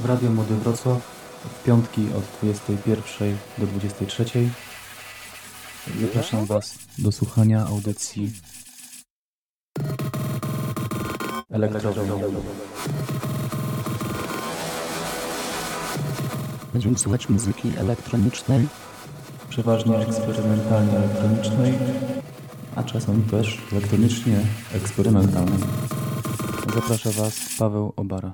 w Radio Młody Wrocław w piątki od 21 do 23. Zapraszam Was do słuchania audycji elektrowni. Będziemy słuchać muzyki elektronicznej. Przeważnie eksperymentalnie elektronicznej, a czasem też elektronicznie eksperymentalnej. Zaprasza Was Paweł Obara.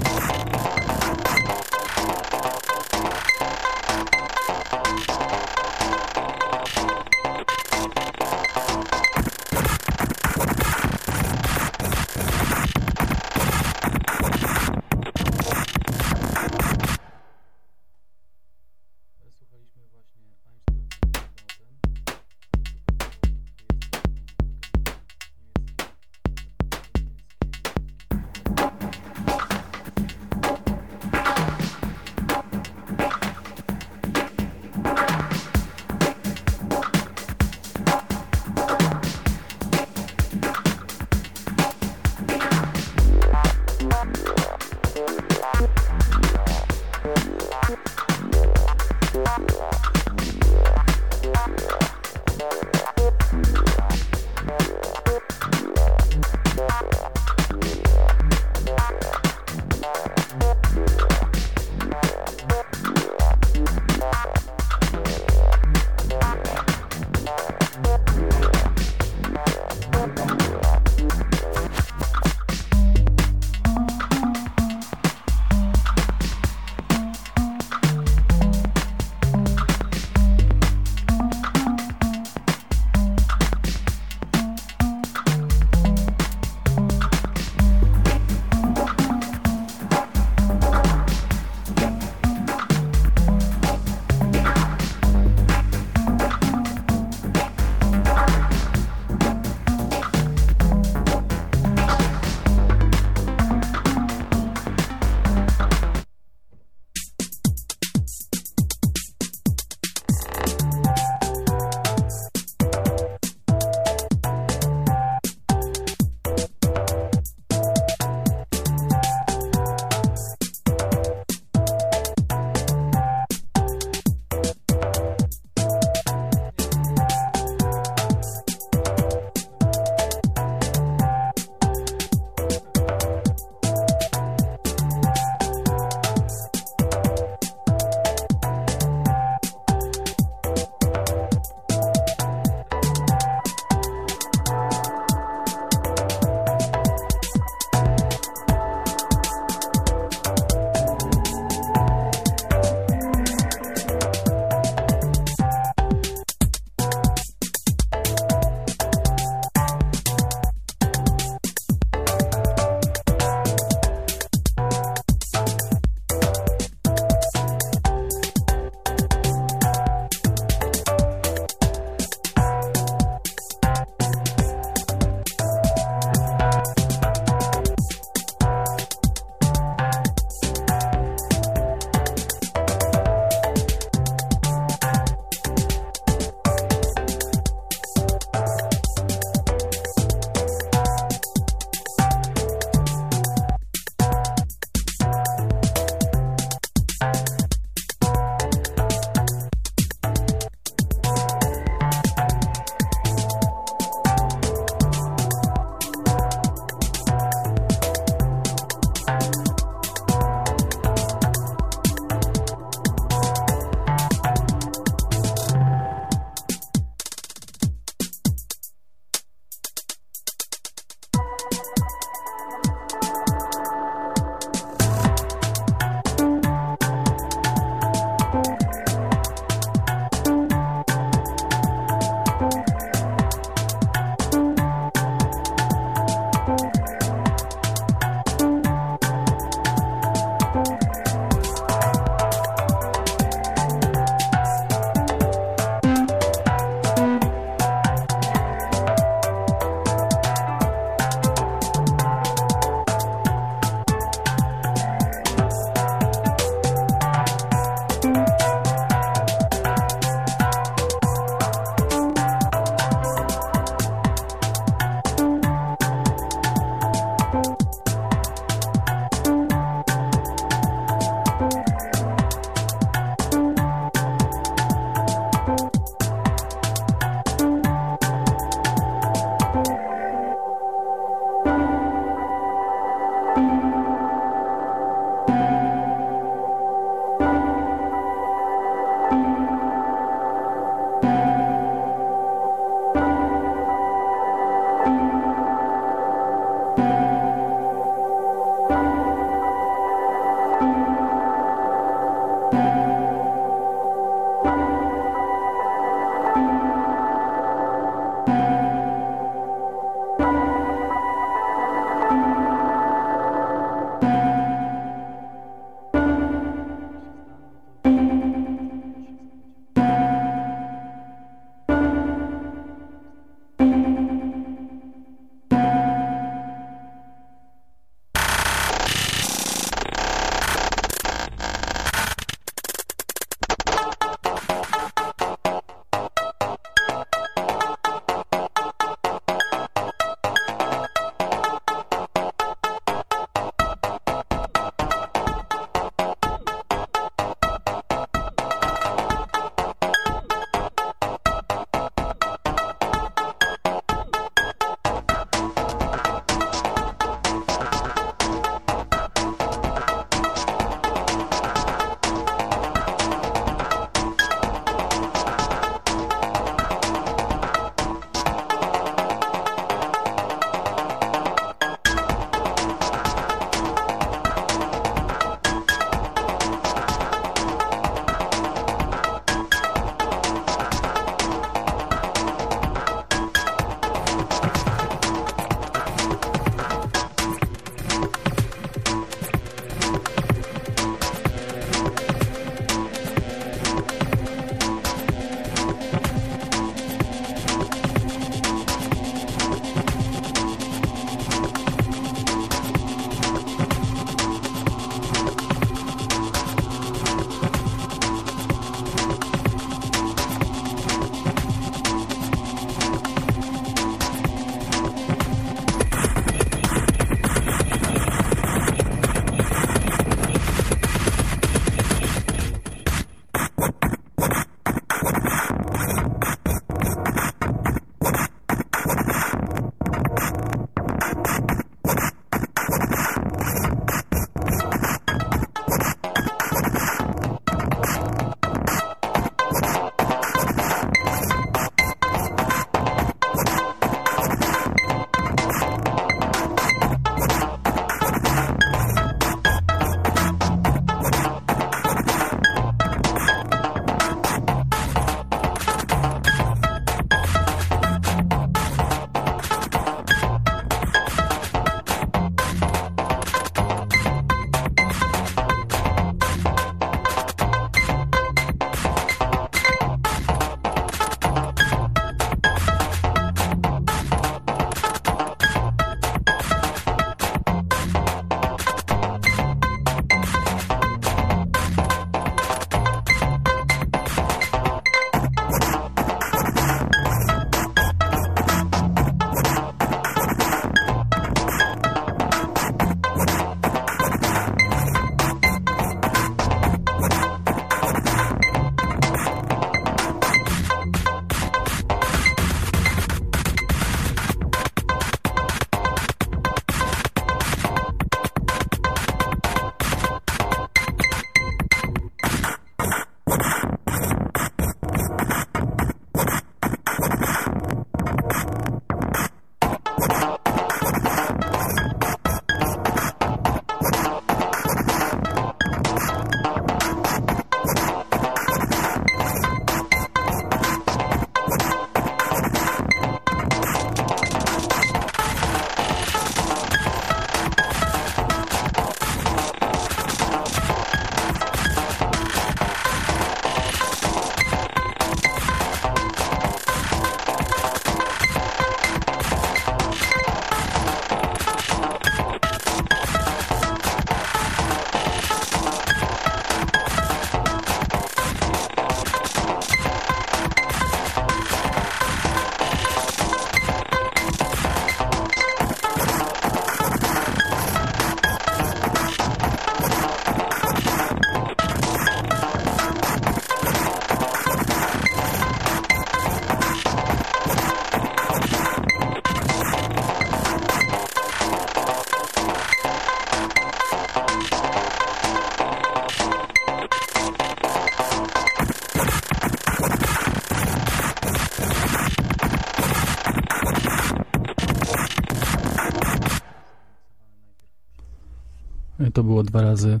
Było dwa razy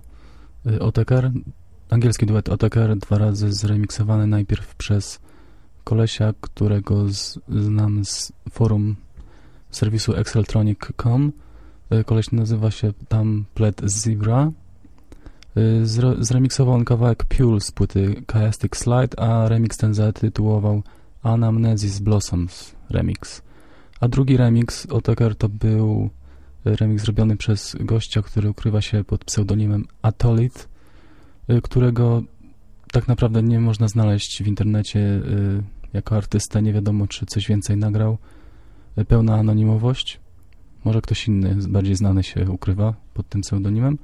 y, Oteker, angielski duet Oteker, dwa razy zremiksowany najpierw przez kolesia, którego z, znam z forum serwisu exceltronic.com. Y, Koleś nazywa się tam Pled Zebra. Y, zre- Zremiksował on kawałek Pule z płyty Chiastic Slide, a remix ten zatytułował Anamnesis Blossoms Remix. A drugi remix Oteker to był remix zrobiony przez gościa, który ukrywa się pod pseudonimem Atolit, y, którego tak naprawdę nie można znaleźć w internecie y, jako artysta. Nie wiadomo, czy coś więcej nagrał. Y, Pełna anonimowość. Może ktoś inny, bardziej znany się ukrywa pod tym pseudonimem.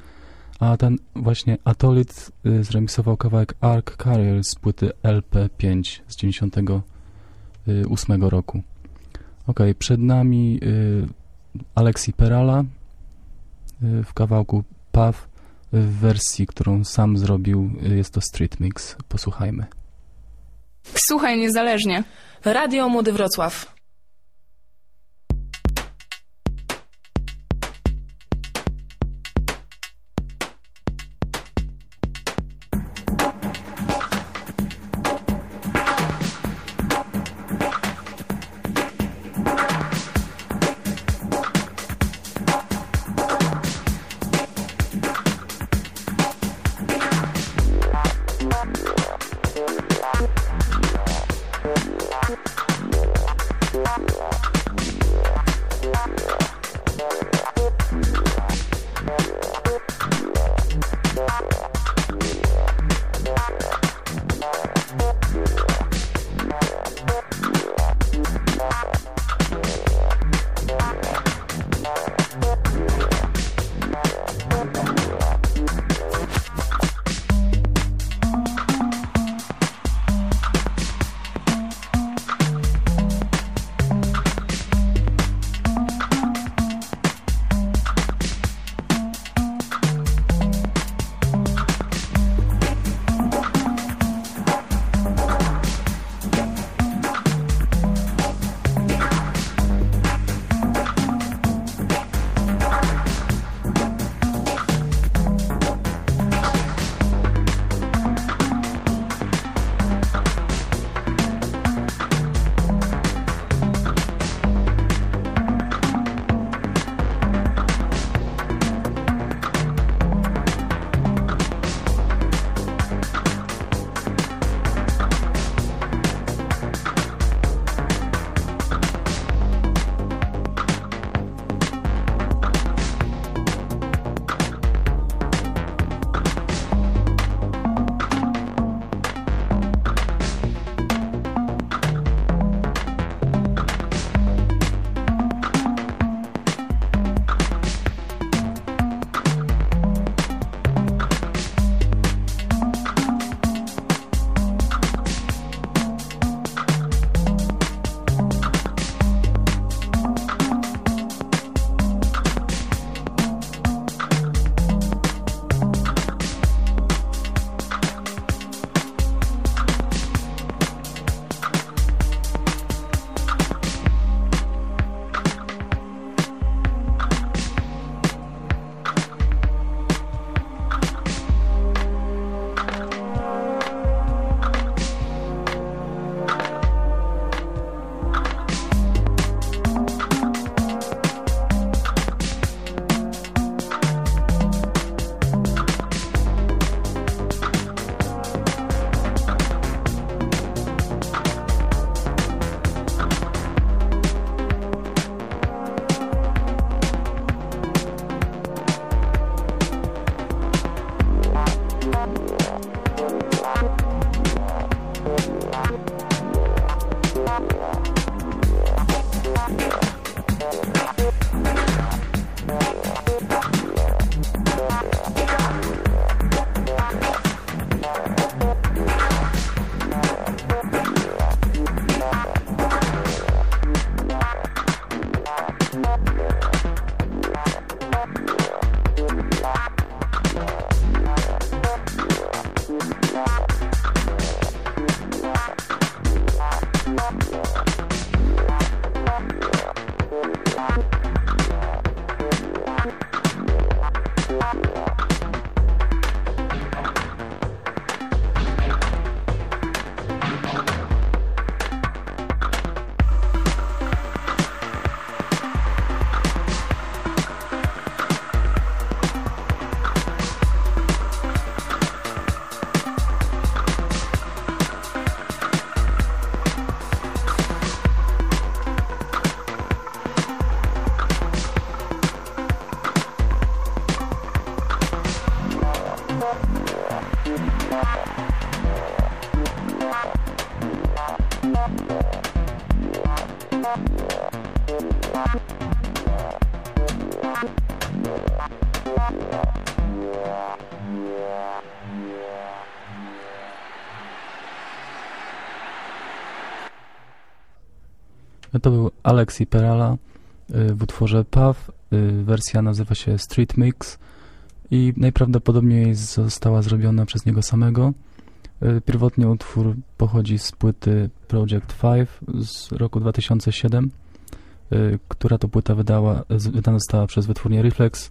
A ten właśnie Atolit zremiksował kawałek Arc Carrier z płyty LP5 z 98 roku. Okej, przed nami Alexi Perala y, w kawałku Path w wersji, którą sam zrobił. y, Jest to Street Mix. Posłuchajmy. Słuchaj niezależnie. Radio Młody Wrocław. To był Alexi Perala y, w utworze Puff. y, Wersja nazywa się Street Mix i najprawdopodobniej została zrobiona przez niego samego. Y, Pierwotnie utwór pochodzi z płyty Project 5 z roku 2007, y, która to płyta wydała, wydana została przez wytwórnię Reflex.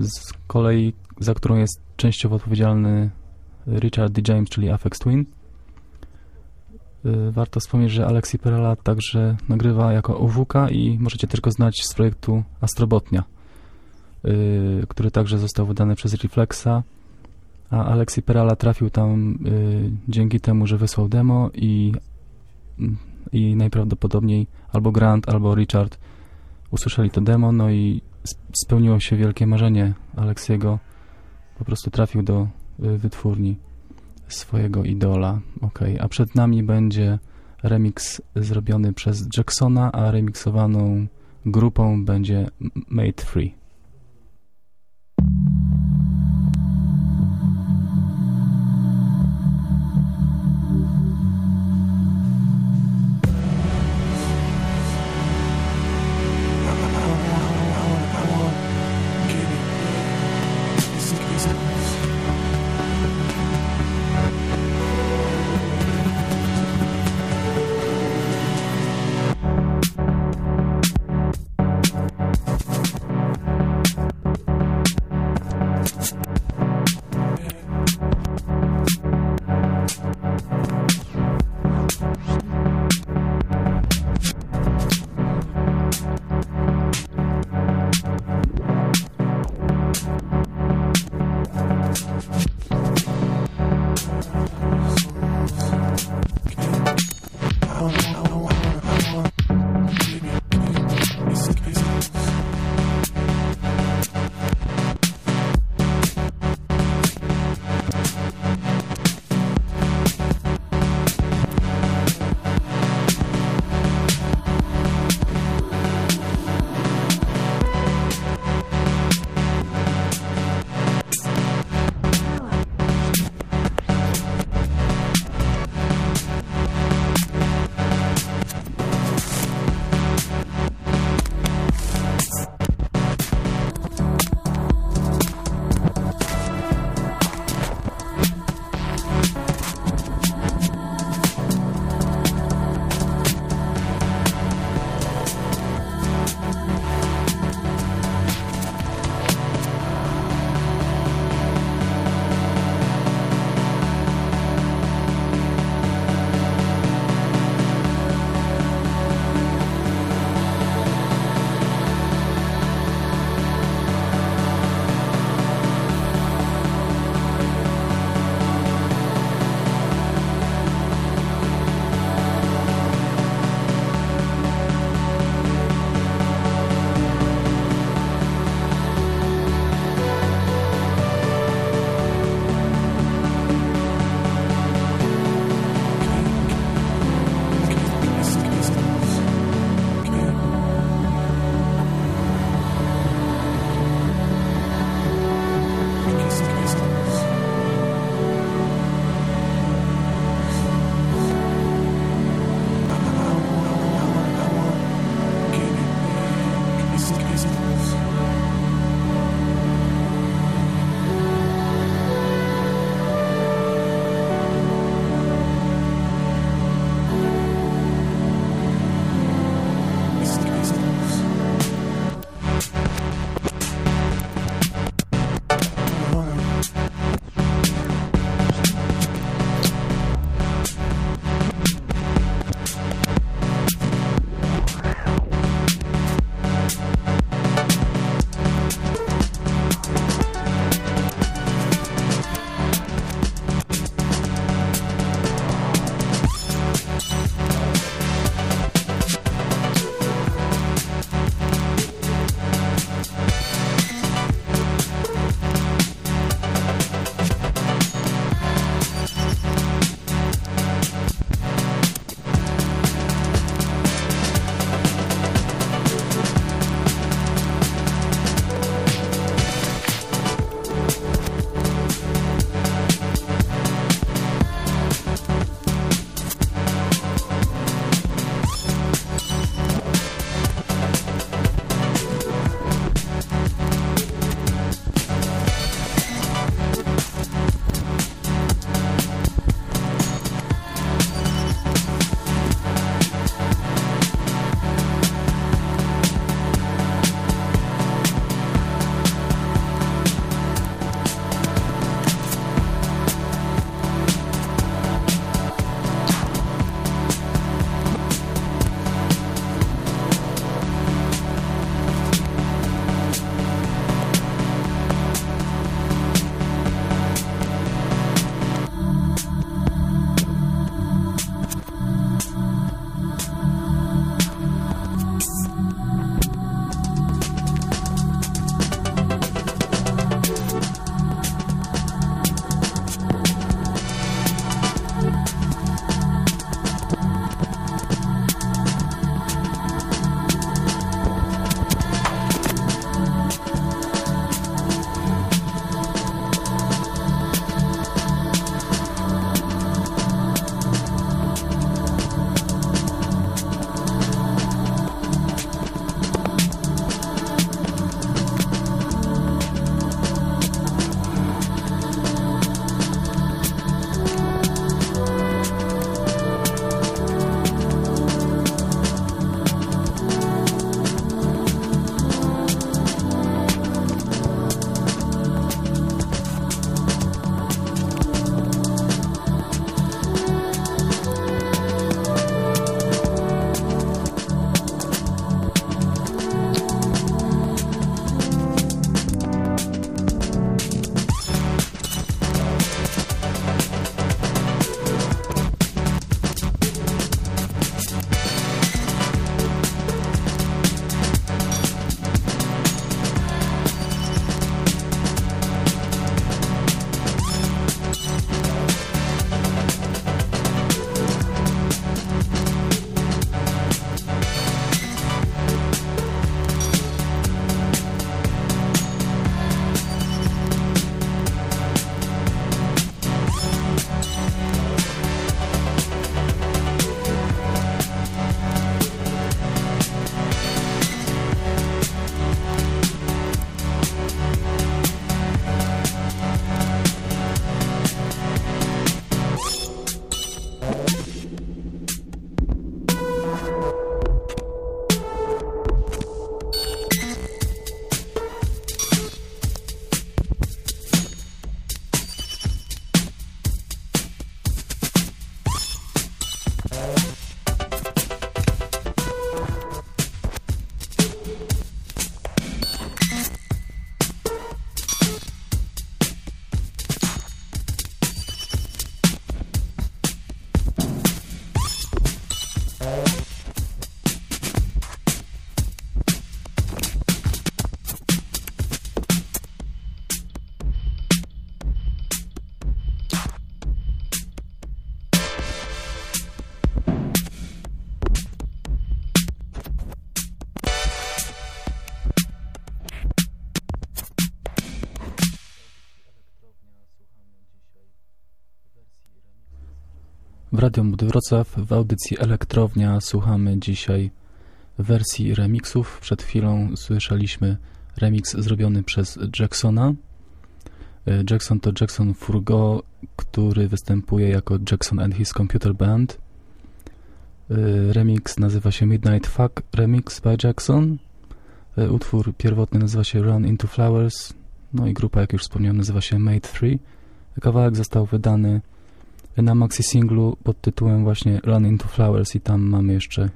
Z kolei za którą jest częściowo odpowiedzialny Richard D. James, czyli Afex Twin. Y, Warto wspomnieć, że Alexi Perala także nagrywa jako OWK i możecie też go znać z projektu Astrobotnia, y, który także został wydany przez Reflexa, a Alexi Perala trafił tam y, dzięki temu, że wysłał demo i, i najprawdopodobniej albo Grant, albo Richard usłyszeli to demo, no i sp- spełniło się wielkie marzenie Alexiego, po prostu trafił do wytwórni swojego idola. Ok, a przed nami będzie remix zrobiony przez Jacksona, a remiksowaną grupą będzie Made Free. Radio Młody Wrocław w audycji Elektrownia słuchamy dzisiaj wersji remixów. Przed chwilą słyszeliśmy remix zrobiony przez Jacksona. E, Jackson to Jackson Furgo, który występuje jako Jackson and His Computer Band. E, Remix nazywa się Midnight Fuck Remix by Jackson. E, Utwór pierwotny nazywa się Run Into Flowers. No i grupa, jak już wspomniałem, nazywa się Made 3. Kawałek został wydany na maxi singlu pod tytułem właśnie Run Into Flowers i tam mamy jeszcze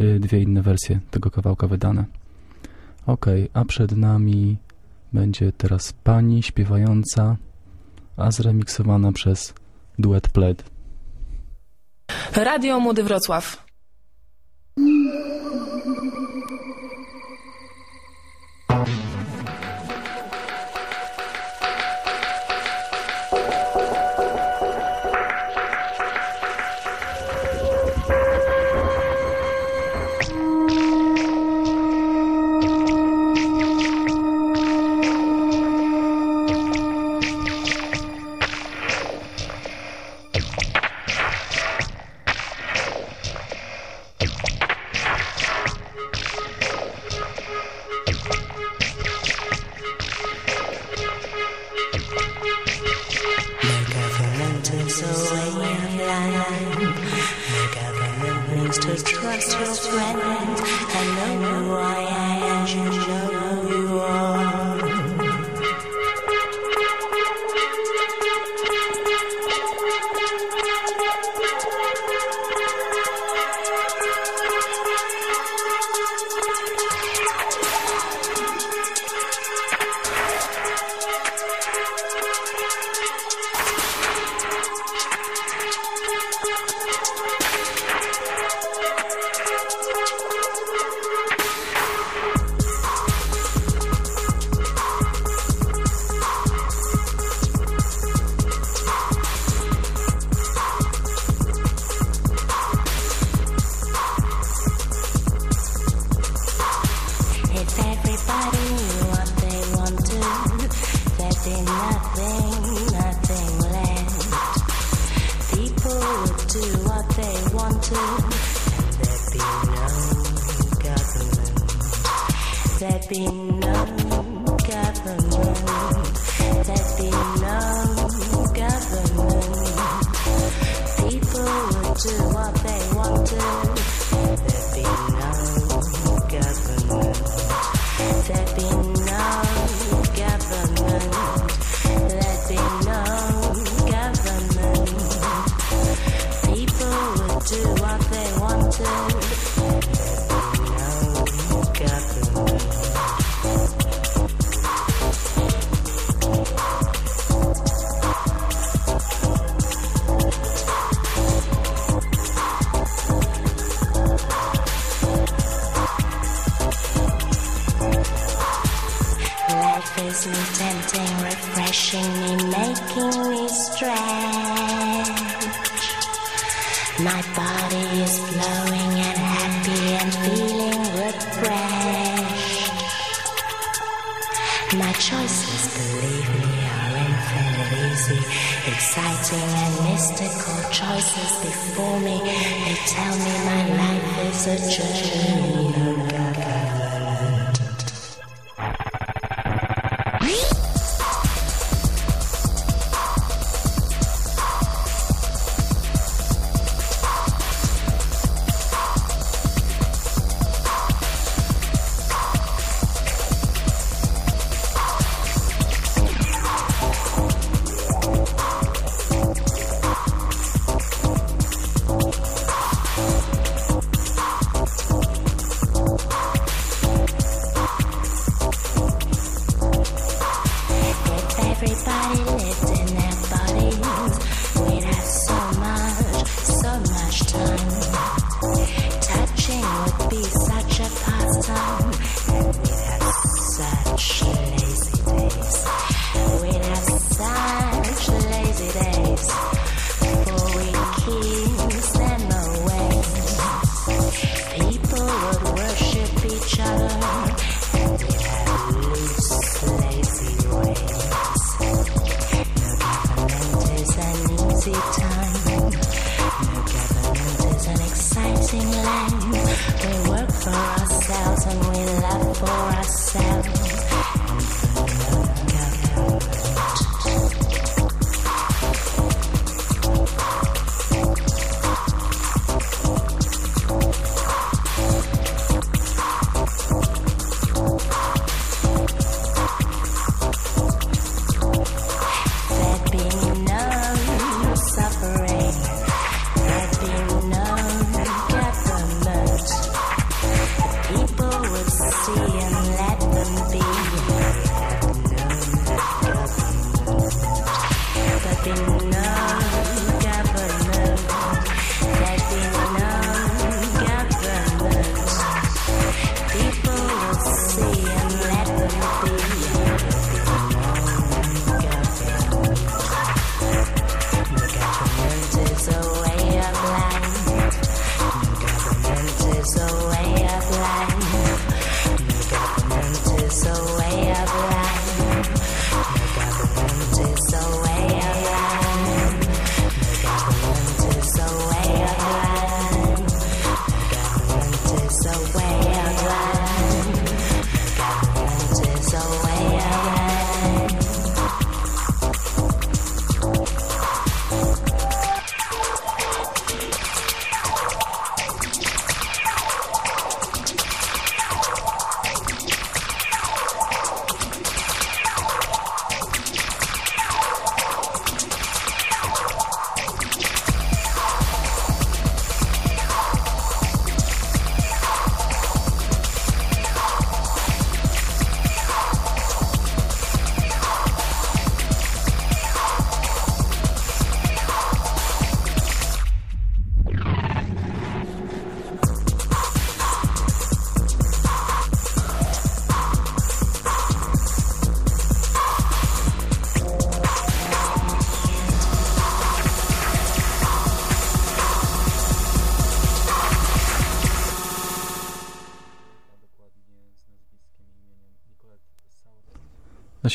y, dwie inne wersje tego kawałka wydane. Ok, a przed nami będzie teraz pani śpiewająca, a zremiksowana przez duet Pled. Radio Młody Wrocław. Church.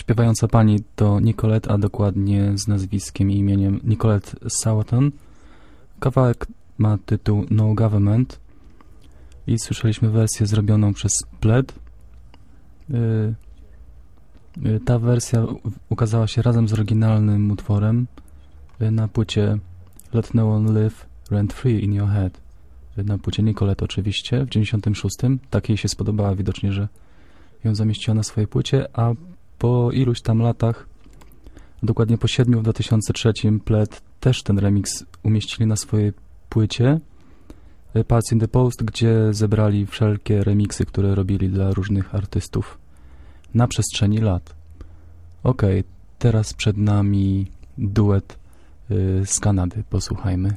Śpiewająca pani to Nicolette, a dokładnie z nazwiskiem i imieniem Nicolette Sauton. Kawałek ma tytuł No Government i słyszeliśmy wersję zrobioną przez Bled. Y, y, Ta wersja ukazała się razem z oryginalnym utworem y, na płycie Let No One Live Rent Free in Your Head. Na płycie Nicolette oczywiście w 96. Tak jej się spodobała widocznie, że ją zamieściła na swojej płycie, a po iluś tam latach, dokładnie po siedmiu w 2003, Pled też ten remix umieścili na swojej płycie y, Parts in the Post, gdzie zebrali wszelkie remiksy, które robili dla różnych artystów na przestrzeni lat. Okej, teraz przed nami duet y, z Kanady. Posłuchajmy.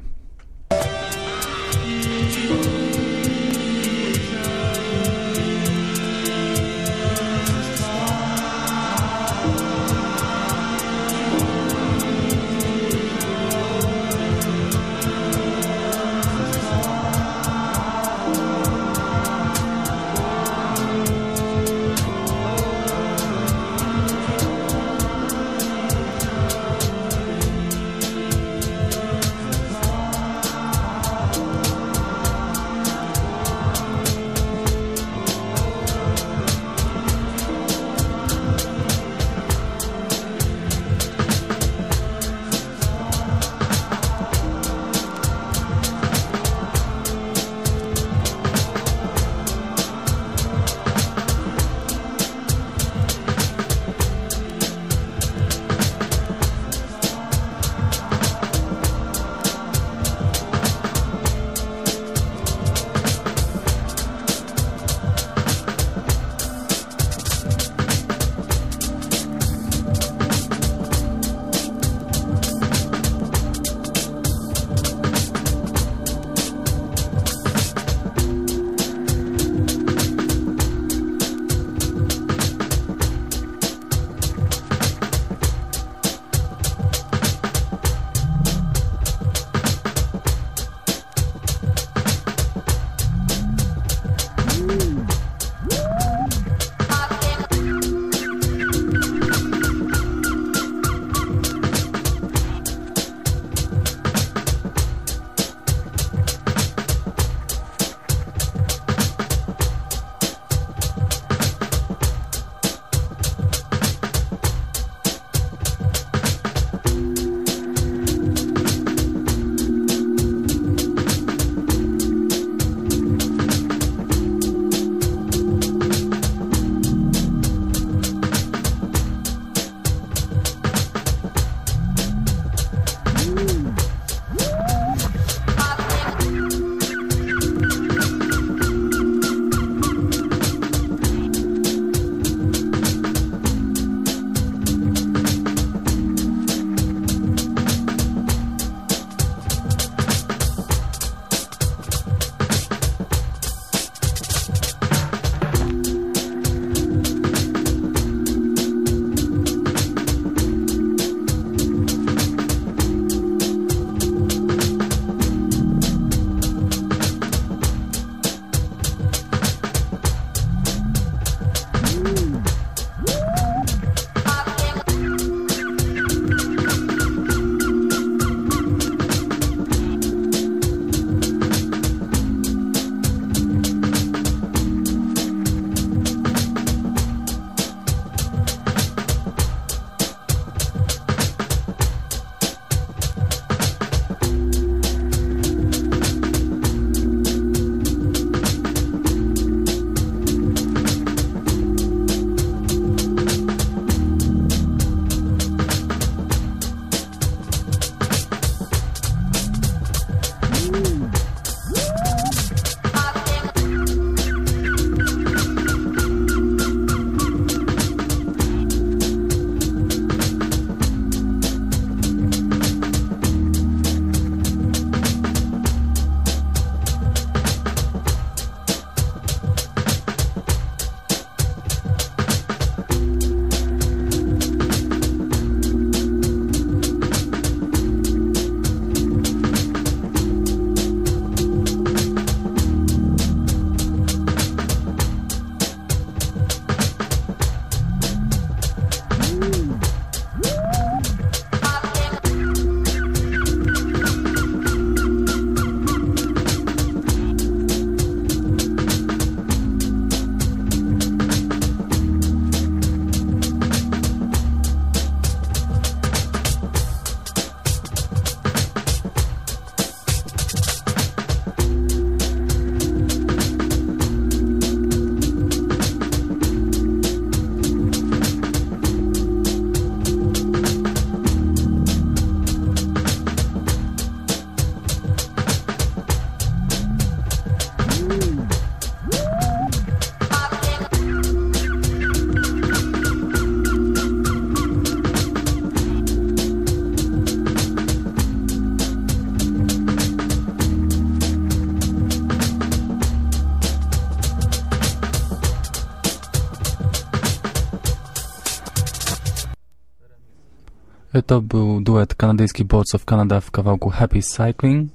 To był duet kanadyjski Boards of Canada w kawałku Happy Cycling.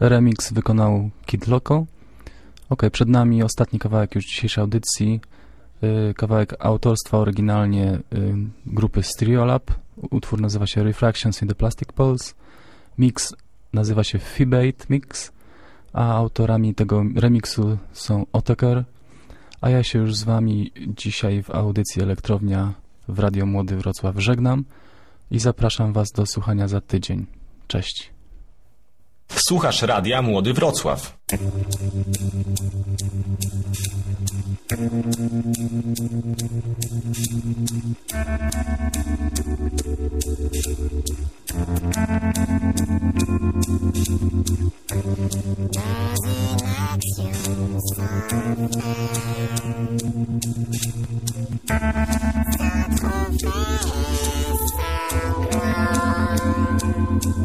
Remix wykonał Kid Loco. Ok, przed nami ostatni kawałek już dzisiejszej audycji. Y, Kawałek autorstwa oryginalnie y, grupy Stereolab. Utwór nazywa się Refractions in the Plastic Pulse. Mix nazywa się Fibate Mix, a autorami tego remiksu są Otaker, a ja się już z wami dzisiaj w audycji Elektrownia w Radio Młody Wrocław żegnam i zapraszam Was do słuchania za tydzień. Cześć. Słuchasz Radia Młody Wrocław.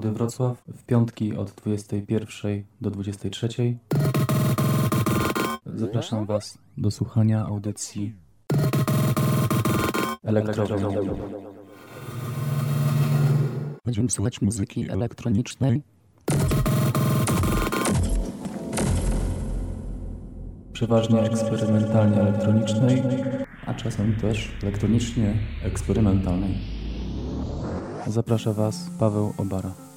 Młody Wrocław w piątki od 21 do 23. Zapraszam Was do słuchania audycji elektronicznej. Będziemy słuchać muzyki elektronicznej. Przeważnie eksperymentalnie elektronicznej, a czasem też elektronicznie eksperymentalnej. Zaprasza Was Paweł Obara.